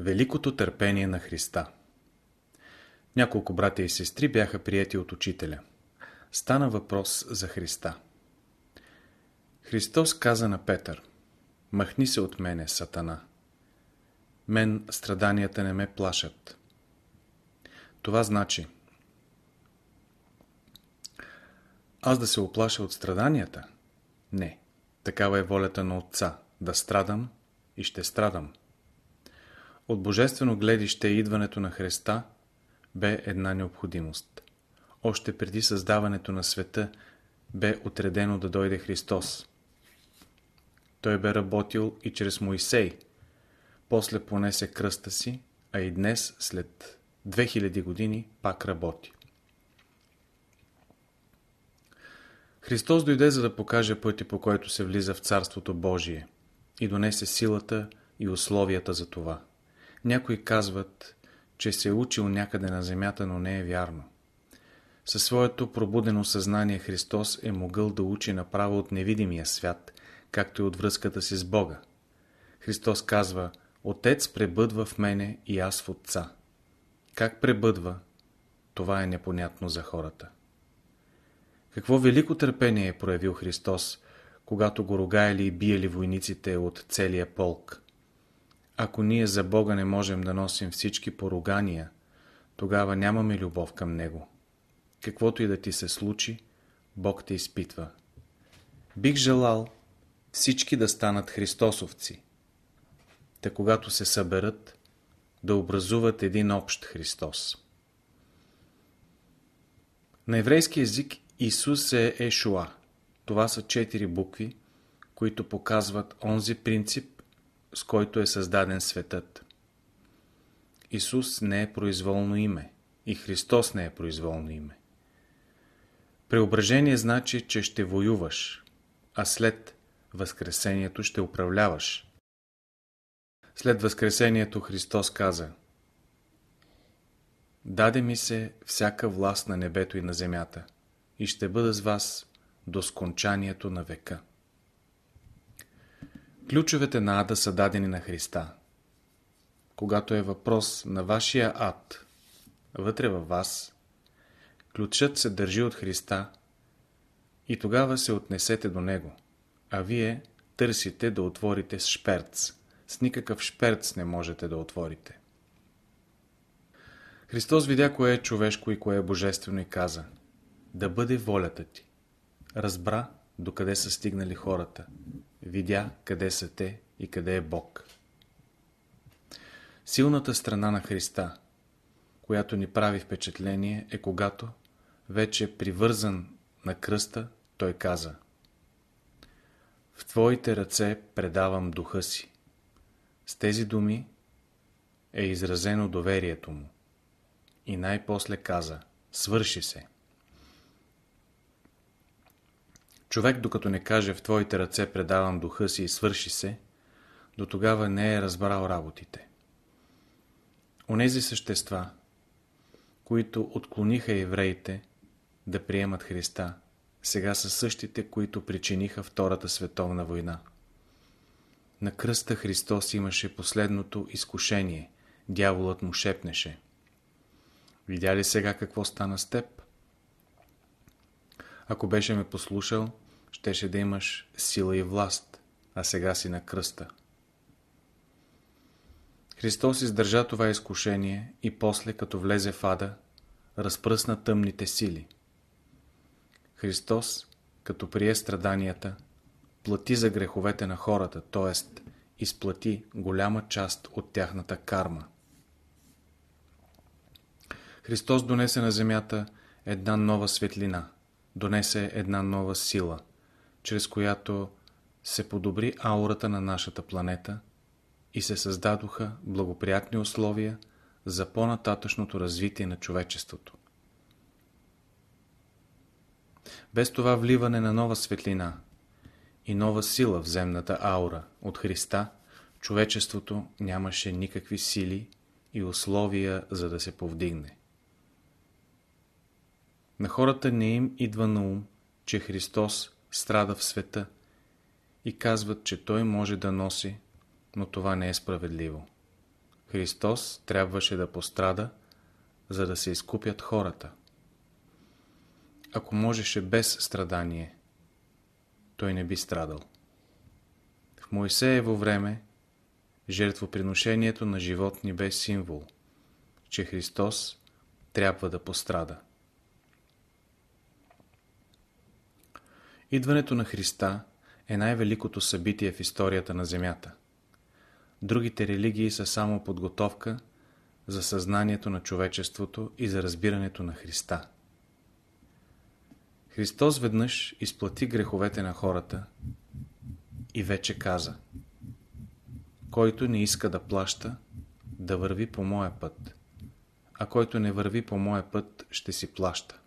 Великото търпение на Христа Няколко братя и сестри бяха прияти от учителя. Стана въпрос за Христа. Христос каза на Петър Махни се от мене, Сатана. Мен страданията не ме плашат. Това значи Аз да се оплаша от страданията? Не. Такава е волята на Отца. Да страдам и ще страдам. От божествено гледище идването на Христа бе една необходимост. Още преди създаването на света бе отредено да дойде Христос. Той бе работил и чрез Моисей. После понесе кръста си, а и днес, след 2000 години, пак работи. Христос дойде за да покаже пътя, по който се влиза в Царството Божие и донесе силата и условията за това. Някои казват, че се е учил някъде на земята, но не е вярно. Със своето пробудено съзнание Христос е могъл да учи направо от невидимия свят, както и от връзката си с Бога. Христос казва, Отец пребъдва в мене и аз в Отца. Как пребъдва? Това е непонятно за хората. Какво велико търпение е проявил Христос, когато го ругаели и биели войниците от целия полк. Ако ние за Бога не можем да носим всички поругания, тогава нямаме любов към Него. Каквото и да ти се случи, Бог те изпитва. Бих желал всички да станат христосовци. Та когато се съберат, да образуват един общ Христос. На еврейски език Исус е Ешуа. Това са четири букви, които показват онзи принцип, с който е създаден светът. Исус не е произволно име и Христос не е произволно име. Преображение значи, че ще воюваш, а след Възкресението ще управляваш. След Възкресението Христос каза Даде ми се всяка власт на небето и на земята и ще бъда с вас до скончанието на века. Ключовете на ада са дадени на Христа. Когато е въпрос на вашия ад, вътре във вас, ключът се държи от Христа и тогава се отнесете до Него, а вие търсите да отворите с шперц. С никакъв шперц не можете да отворите. Христос видя кое е човешко и кое е божествено и каза да бъде волята ти. Разбра докъде са стигнали хората видя къде са те и къде е Бог. Силната страна на Христа, която ни прави впечатление, е когато, вече привързан на кръста, той каза В Твоите ръце предавам духа си. С тези думи е изразено доверието му. И най-после каза Свърши се. Човек, докато не каже в твоите ръце предавам духа си и свърши се, до тогава не е разбрал работите. Онези същества, които отклониха евреите да приемат Христа, сега са същите, които причиниха Втората световна война. На кръста Христос имаше последното изкушение. Дяволът му шепнеше. Видя ли сега какво стана с теб? Ако беше ме послушал, щеше да имаш сила и власт, а сега си на кръста. Христос издържа това изкушение и после, като влезе в ада, разпръсна тъмните сили. Христос, като прие страданията, плати за греховете на хората, т.е. изплати голяма част от тяхната карма. Христос донесе на земята една нова светлина, донесе една нова сила – чрез която се подобри аурата на нашата планета и се създадоха благоприятни условия за по-нататъчното развитие на човечеството. Без това вливане на нова светлина и нова сила в земната аура от Христа, човечеството нямаше никакви сили и условия за да се повдигне. На хората не им идва на ум, че Христос страда в света и казват, че той може да носи, но това не е справедливо. Христос трябваше да пострада, за да се изкупят хората. Ако можеше без страдание, той не би страдал. В Моисеево време жертвоприношението на животни бе символ, че Христос трябва да пострада. Идването на Христа е най-великото събитие в историята на Земята. Другите религии са само подготовка за съзнанието на човечеството и за разбирането на Христа. Христос веднъж изплати греховете на хората и вече каза Който не иска да плаща, да върви по моя път, а който не върви по моя път, ще си плаща.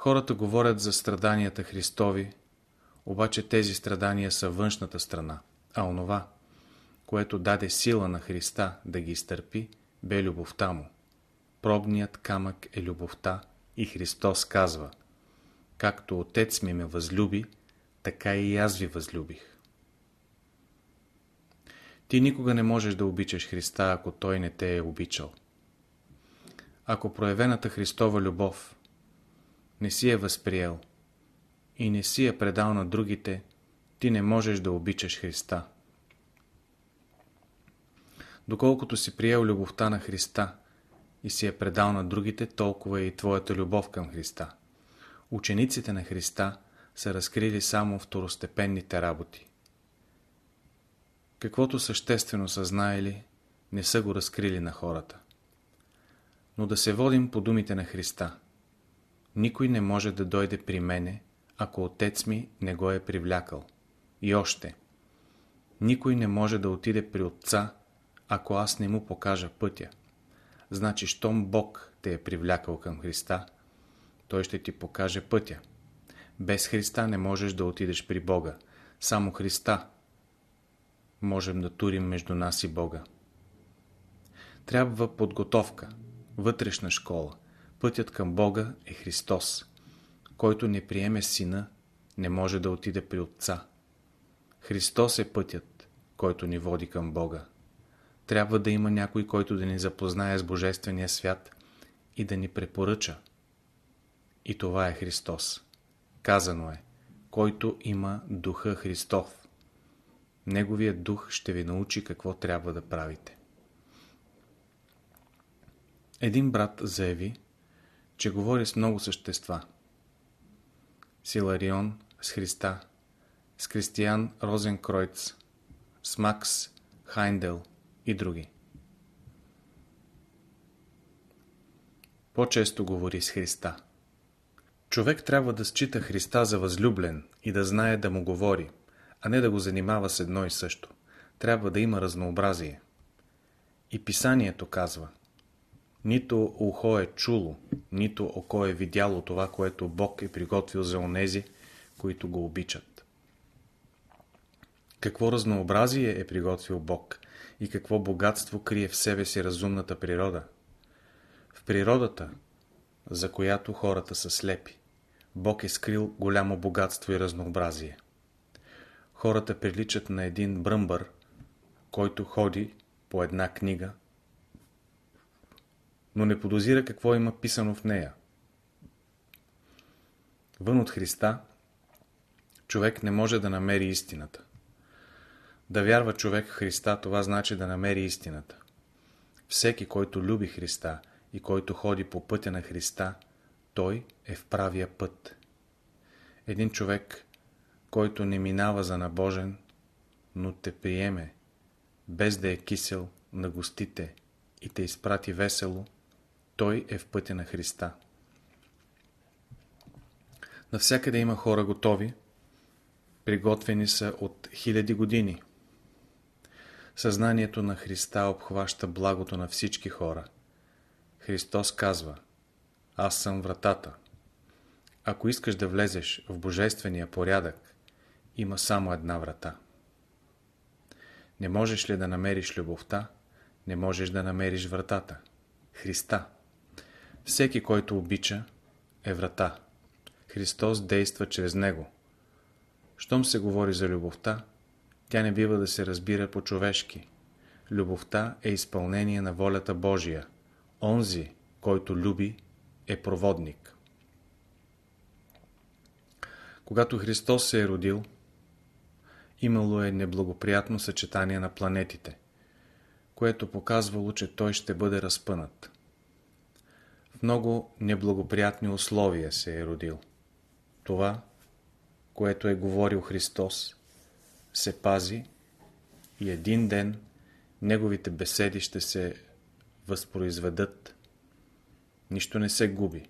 Хората говорят за страданията Христови, обаче тези страдания са външната страна, а онова, което даде сила на Христа да ги изтърпи, бе любовта му. Пробният камък е любовта и Христос казва Както Отец ми ме възлюби, така и аз ви възлюбих. Ти никога не можеш да обичаш Христа, ако Той не те е обичал. Ако проявената Христова любов не си е възприел и не си е предал на другите, ти не можеш да обичаш Христа. Доколкото си приел любовта на Христа и си е предал на другите, толкова е и твоята любов към Христа. Учениците на Христа са разкрили само второстепенните работи. Каквото съществено са знаели, не са го разкрили на хората. Но да се водим по думите на Христа. Никой не може да дойде при мене, ако отец ми не го е привлякал. И още. Никой не може да отиде при отца, ако аз не му покажа пътя. Значи, щом Бог те е привлякал към Христа, Той ще ти покаже пътя. Без Христа не можеш да отидеш при Бога. Само Христа можем да турим между нас и Бога. Трябва подготовка, вътрешна школа. Пътят към Бога е Христос. Който не приеме Сина, не може да отиде при Отца. Христос е пътят, който ни води към Бога. Трябва да има някой, който да ни запознае с Божествения свят и да ни препоръча. И това е Христос. Казано е, който има Духа Христов. Неговият дух ще ви научи какво трябва да правите. Един брат заяви, че говори с много същества. С Иларион, с Христа, с Кристиян Розенкройц, с Макс Хайндел и други. По-често говори с Христа. Човек трябва да счита Христа за възлюблен и да знае да му говори, а не да го занимава с едно и също. Трябва да има разнообразие. И писанието казва Нито ухо е чуло, нито око е видяло това, което Бог е приготвил за онези, които го обичат. Какво разнообразие е приготвил Бог и какво богатство крие в себе си разумната природа? В природата, за която хората са слепи, Бог е скрил голямо богатство и разнообразие. Хората приличат на един бръмбър, който ходи по една книга, но не подозира какво има писано в нея. Вън от Христа човек не може да намери истината. Да вярва човек в Христа, това значи да намери истината. Всеки, който люби Христа и който ходи по пътя на Христа, той е в правия път. Един човек, който не минава за набожен, но те приеме, без да е кисел на гостите и те изпрати весело, той е в пътя на Христа. Навсякъде има хора готови, приготвени са от хиляди години. Съзнанието на Христа обхваща благото на всички хора. Христос казва Аз съм вратата. Ако искаш да влезеш в божествения порядък, има само една врата. Не можеш ли да намериш любовта, не можеш да намериш вратата. Христа. Всеки, който обича, е врата. Христос действа чрез него. Щом се говори за любовта, тя не бива да се разбира по-човешки. любовта е изпълнение на волята Божия. Онзи, който люби, е проводник. Когато Христос се е родил, имало е неблагоприятно съчетание на планетите, което показвало, че той ще бъде разпънат. Много неблагоприятни условия се е родил. Това, което е говорил Христос, се пази и един ден неговите беседи ще се възпроизведат. Нищо не се губи.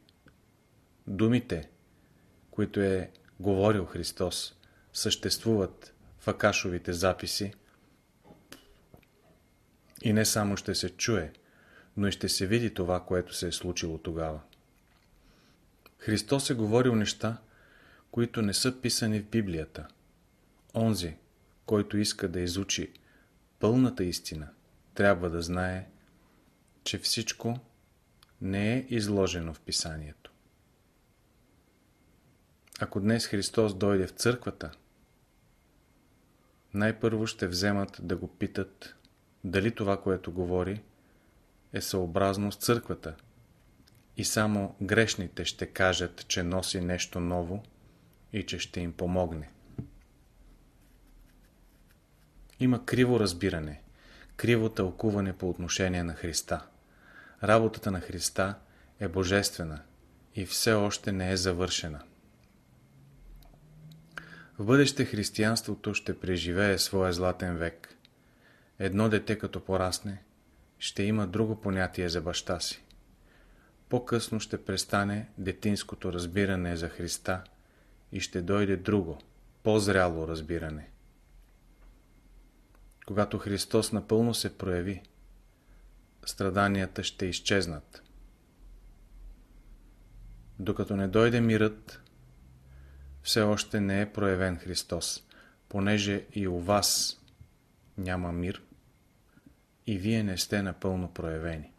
Думите, които е говорил Христос, съществуват в Акашовите записи и не само ще се чуе, но и ще се види това, което се е случило тогава. Христос е говорил неща, които не са писани в Библията. Онзи, който иска да изучи пълната истина, трябва да знае, че всичко не е изложено в писанието. Ако днес Христос дойде в църквата, най-първо ще вземат да го питат дали това, което говори, е съобразно с църквата и само грешните ще кажат, че носи нещо ново и че ще им помогне. Има криво разбиране, криво тълкуване по отношение на Христа. Работата на Христа е божествена и все още не е завършена. В бъдеще християнството ще преживее своя златен век. Едно дете като порасне, ще има друго понятие за баща си. По-късно ще престане детинското разбиране за Христа и ще дойде друго, по-зряло разбиране. Когато Христос напълно се прояви, страданията ще изчезнат. Докато не дойде мирът, все още не е проявен Христос, понеже и у вас няма мир и вие не сте напълно проявени.